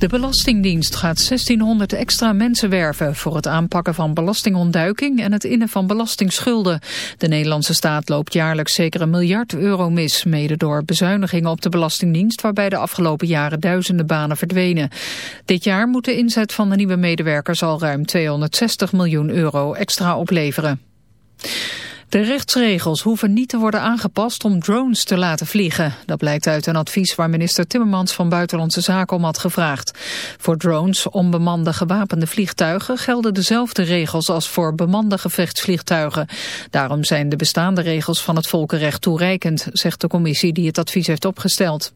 De Belastingdienst gaat 1600 extra mensen werven... voor het aanpakken van belastingontduiking en het innen van belastingsschulden. De Nederlandse staat loopt jaarlijks zeker een miljard euro mis... mede door bezuinigingen op de Belastingdienst... waarbij de afgelopen jaren duizenden banen verdwenen. Dit jaar moet de inzet van de nieuwe medewerkers... al ruim 260 miljoen euro extra opleveren. De rechtsregels hoeven niet te worden aangepast om drones te laten vliegen. Dat blijkt uit een advies waar minister Timmermans van Buitenlandse Zaken om had gevraagd. Voor drones, onbemande gewapende vliegtuigen, gelden dezelfde regels als voor bemande gevechtsvliegtuigen. Daarom zijn de bestaande regels van het volkenrecht toereikend, zegt de commissie die het advies heeft opgesteld.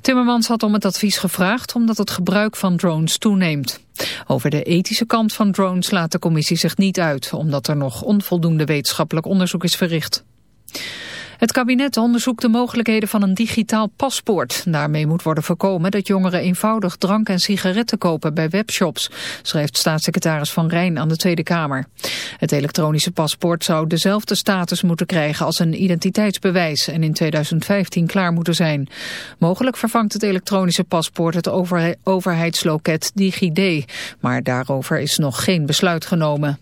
Timmermans had om het advies gevraagd omdat het gebruik van drones toeneemt. Over de ethische kant van drones laat de commissie zich niet uit, omdat er nog onvoldoende wetenschappelijk onderzoek is verricht. Het kabinet onderzoekt de mogelijkheden van een digitaal paspoort. Daarmee moet worden voorkomen dat jongeren eenvoudig drank en sigaretten kopen bij webshops, schrijft staatssecretaris Van Rijn aan de Tweede Kamer. Het elektronische paspoort zou dezelfde status moeten krijgen als een identiteitsbewijs en in 2015 klaar moeten zijn. Mogelijk vervangt het elektronische paspoort het over overheidsloket DigiD, maar daarover is nog geen besluit genomen.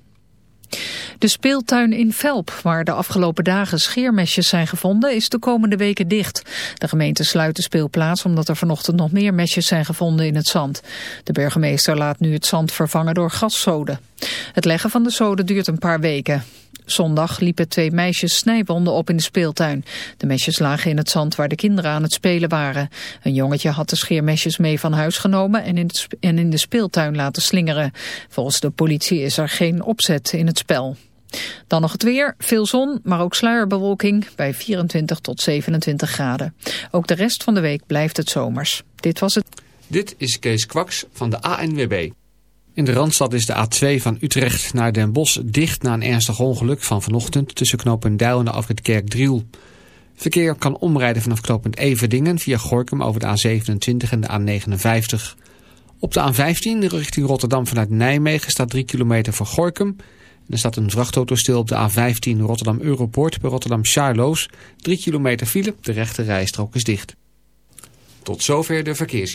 De speeltuin in Velp, waar de afgelopen dagen scheermesjes zijn gevonden, is de komende weken dicht. De gemeente sluit de speelplaats omdat er vanochtend nog meer mesjes zijn gevonden in het zand. De burgemeester laat nu het zand vervangen door gaszoden. Het leggen van de zoden duurt een paar weken. Zondag liepen twee meisjes snijwonden op in de speeltuin. De mesjes lagen in het zand waar de kinderen aan het spelen waren. Een jongetje had de scheermesjes mee van huis genomen en in, de speeltuin laten slingeren. Volgens de politie is er geen opzet in het spel. Dan nog het weer, veel zon, maar ook sluierbewolking bij 24 tot 27 graden. Ook de rest van de week blijft het zomers. Dit was het. Dit is Kees Kwaks van de ANWB. In de Randstad is de A2 van Utrecht naar Den Bosch dicht na een ernstig ongeluk van vanochtend tussen knooppunt Duil en de afrit Kerkdriel. Verkeer kan omrijden vanaf knooppunt Everdingen via Gorkum over de A27 en de A59. Op de A15 richting Rotterdam vanuit Nijmegen staat 3 kilometer voor Gorkum. En er staat een vrachtauto stil op de A15 Rotterdam Europoort bij Rotterdam Charloes. 3 kilometer file, de rechte rijstrook is dicht. Tot zover de verkeers.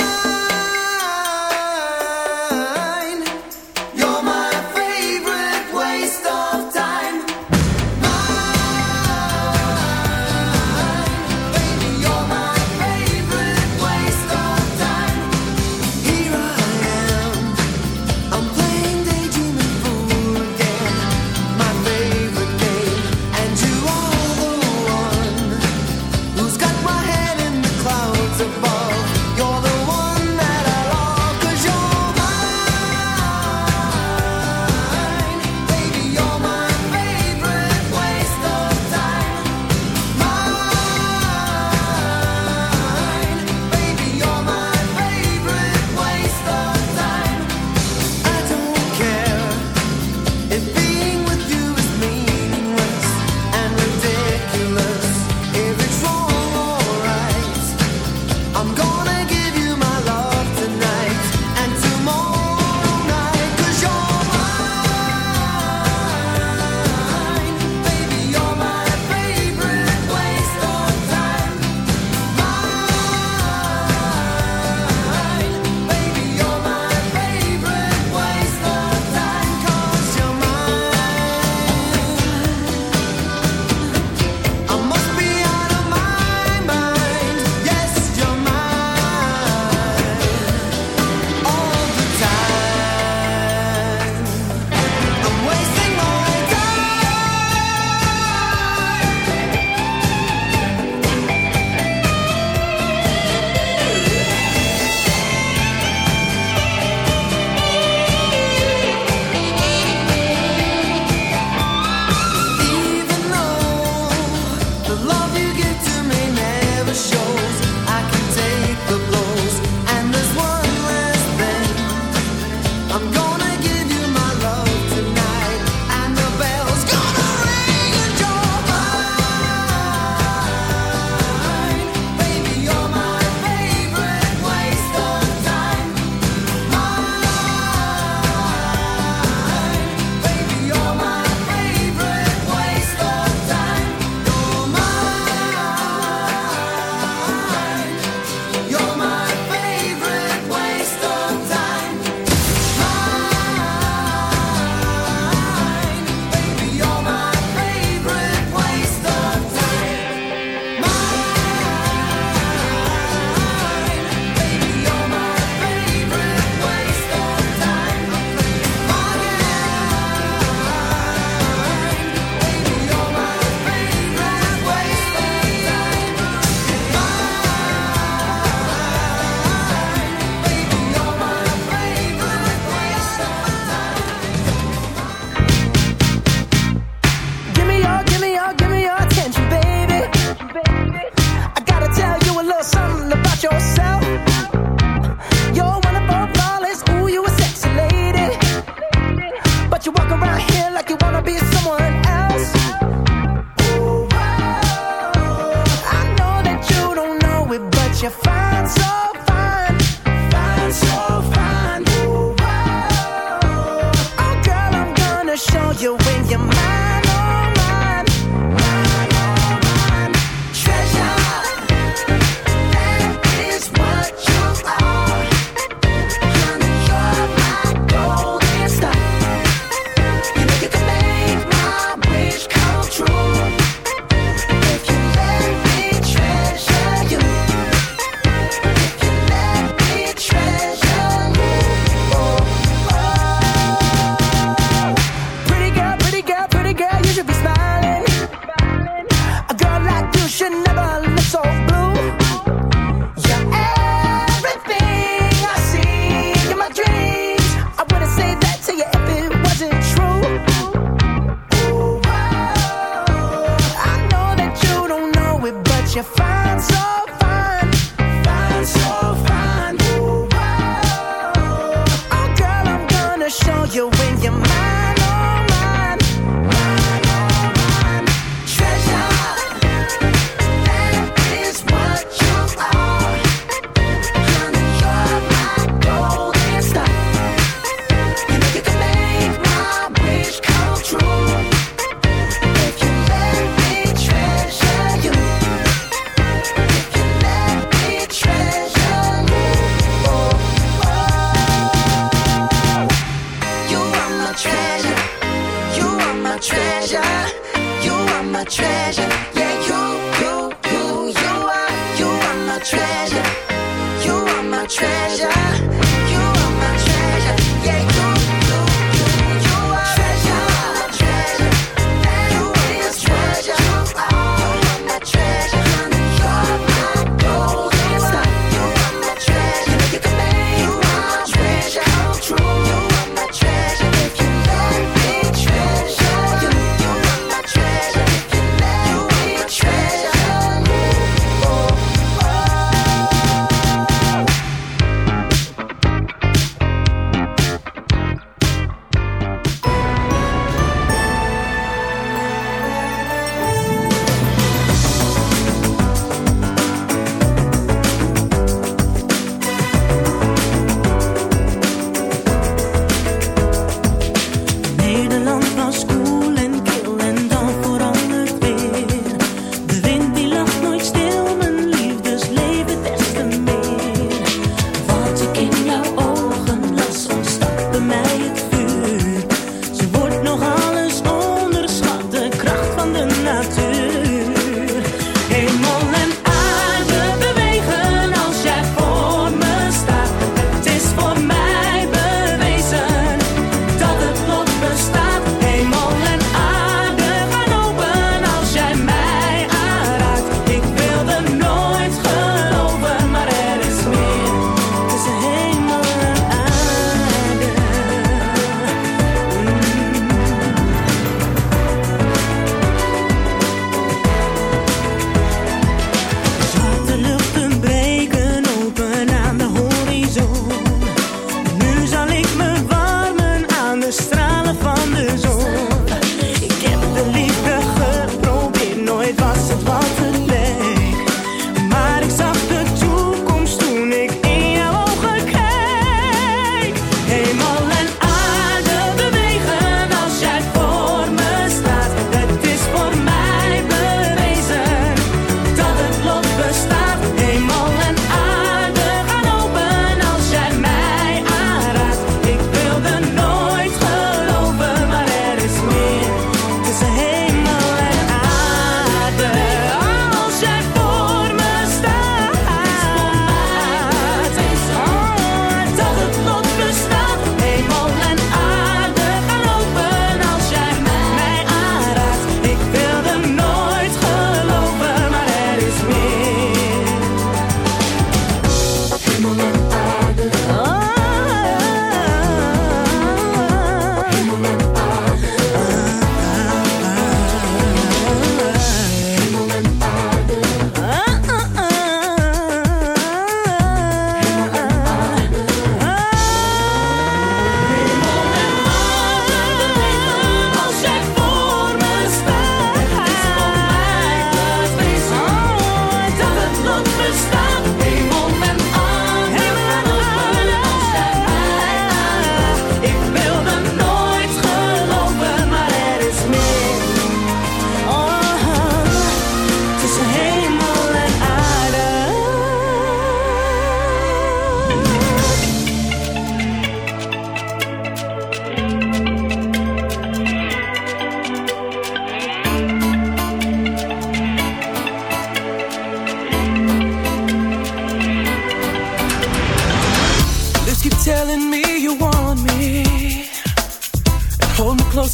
treasure.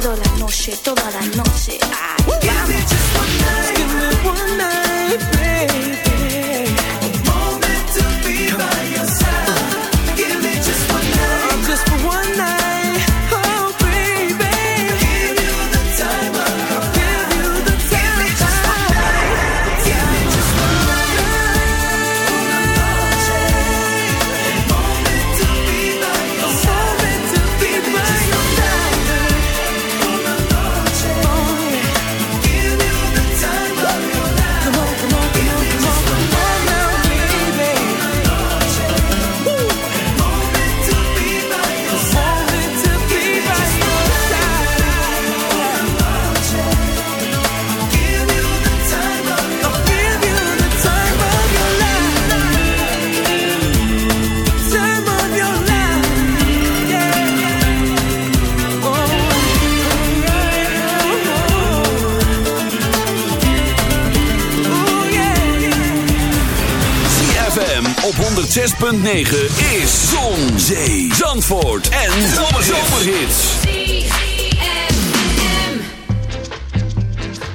quedo la noche, toda la noche. Ah. 106.9 is Zon, Zee, Zandvoort en Zomerhits.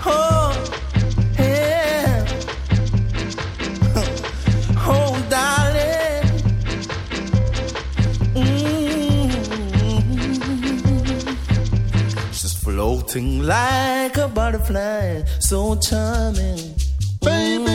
Oh, yeah. Oh, darling. Mm floating like a butterfly, so charming. Baby.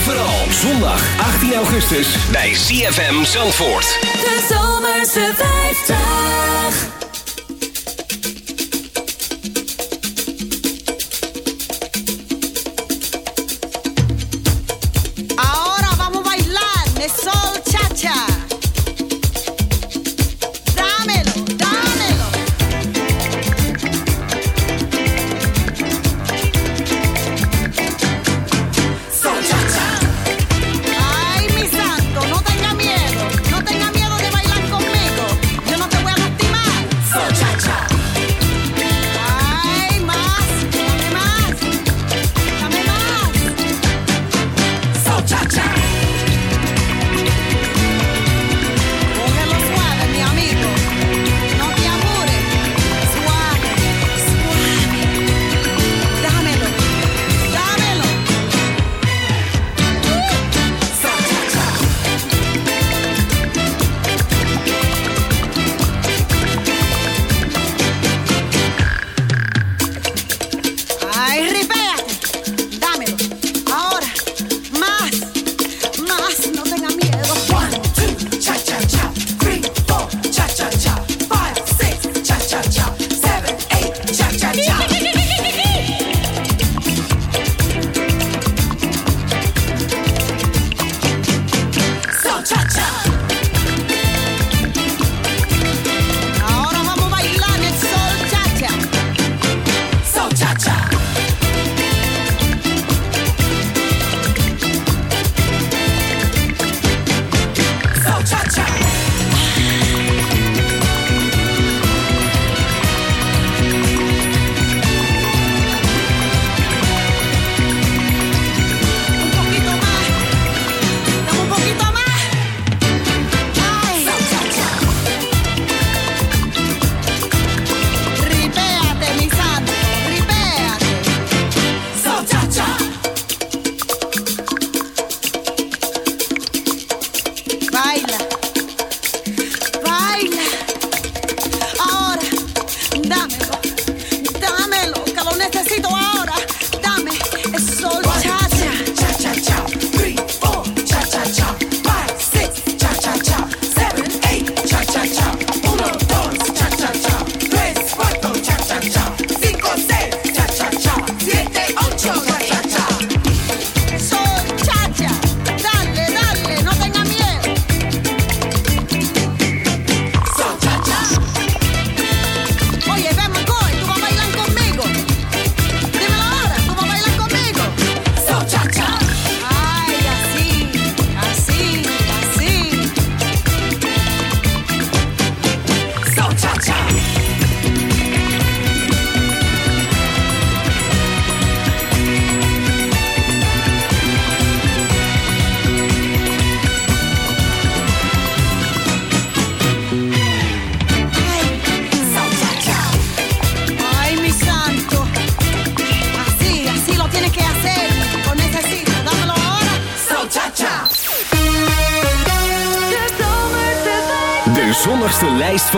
Vooral Zondag 18 augustus bij CFM Zandvoort. De Zomerse 50.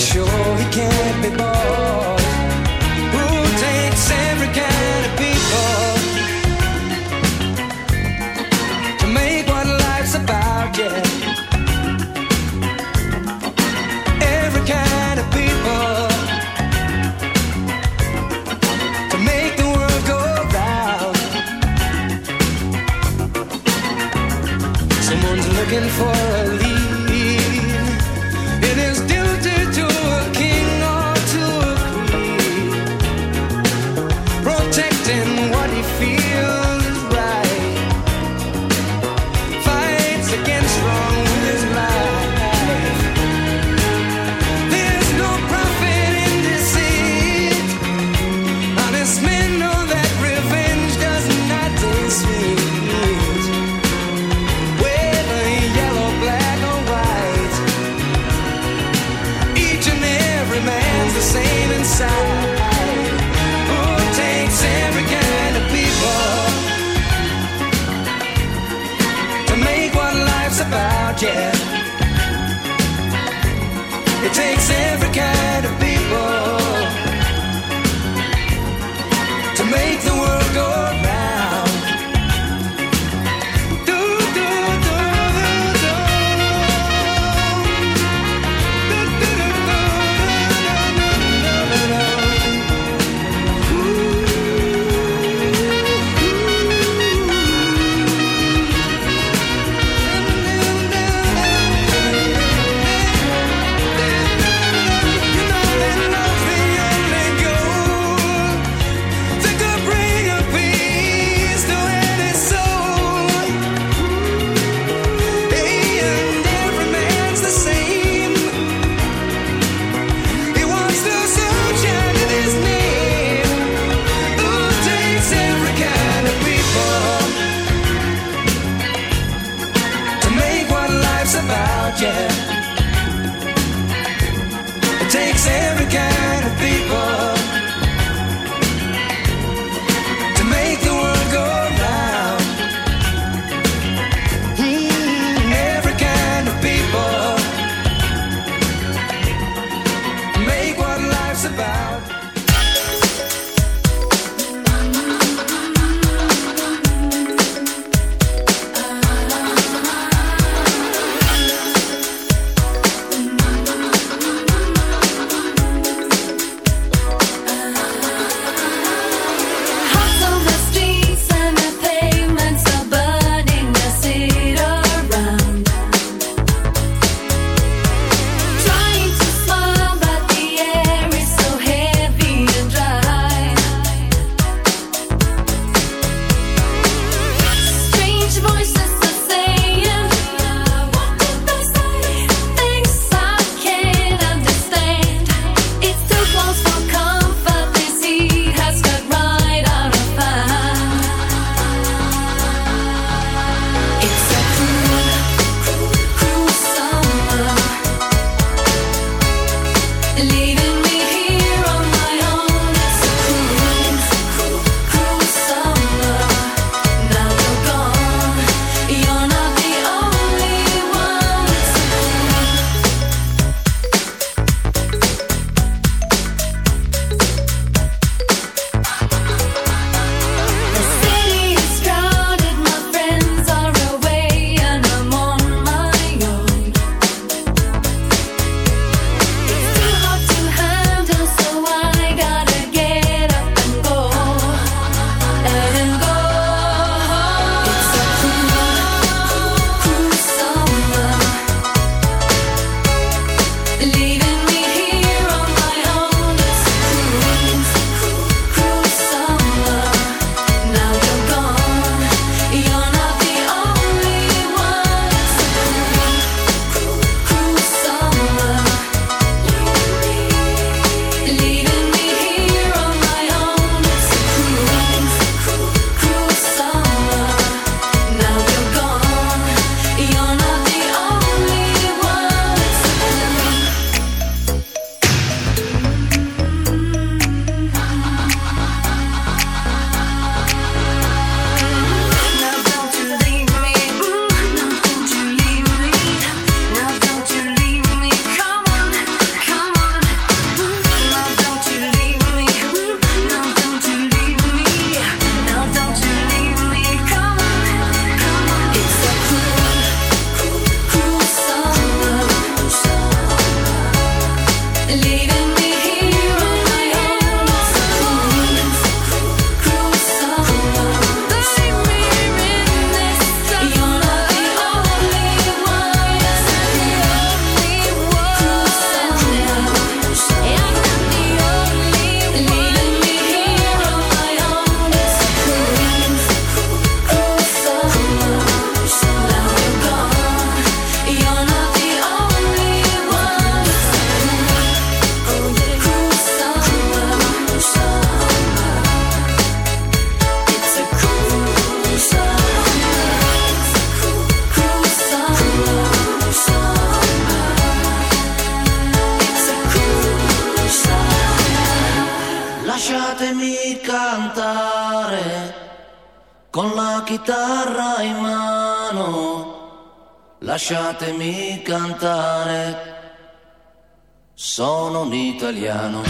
To he can't be bought. Who takes every kind of people to make what life's about? Yeah. every kind of people to make the world go round. Someone's looking for lasciatemi cantare. Sono un italiano.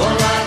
Olá.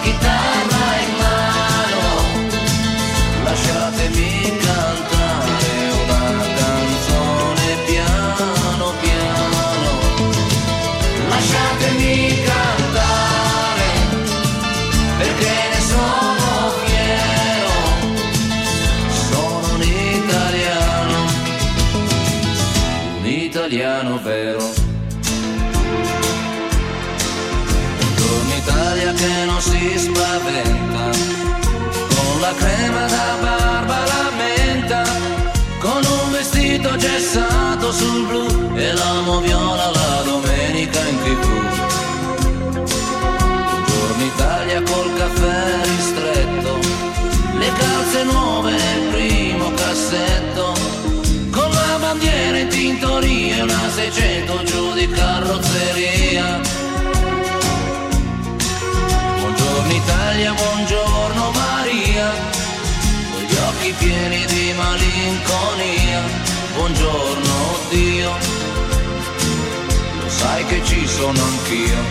sono anch'io.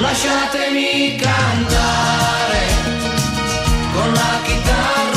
Lasciatemi cantare con la chitarra.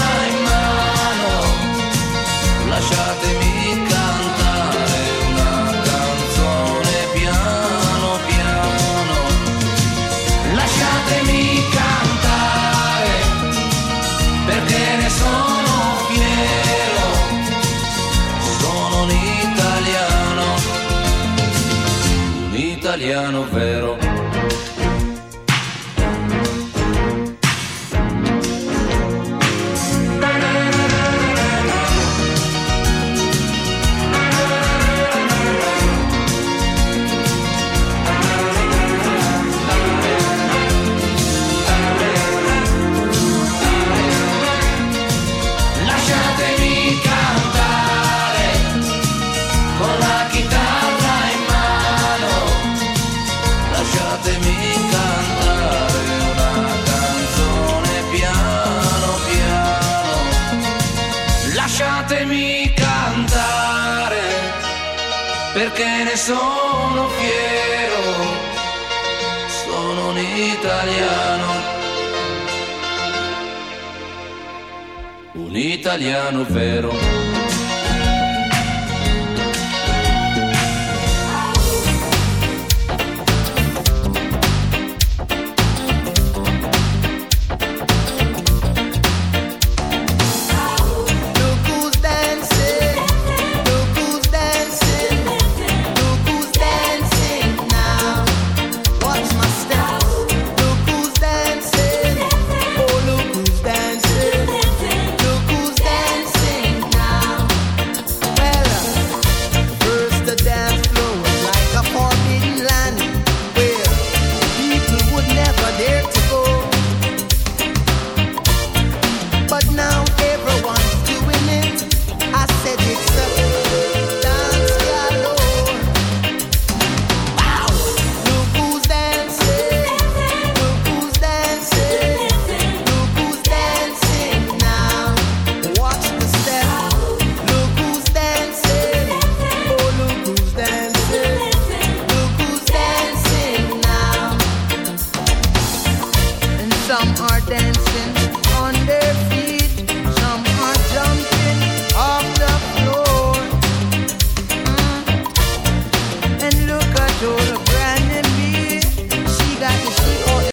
italiano. Un italiano vero.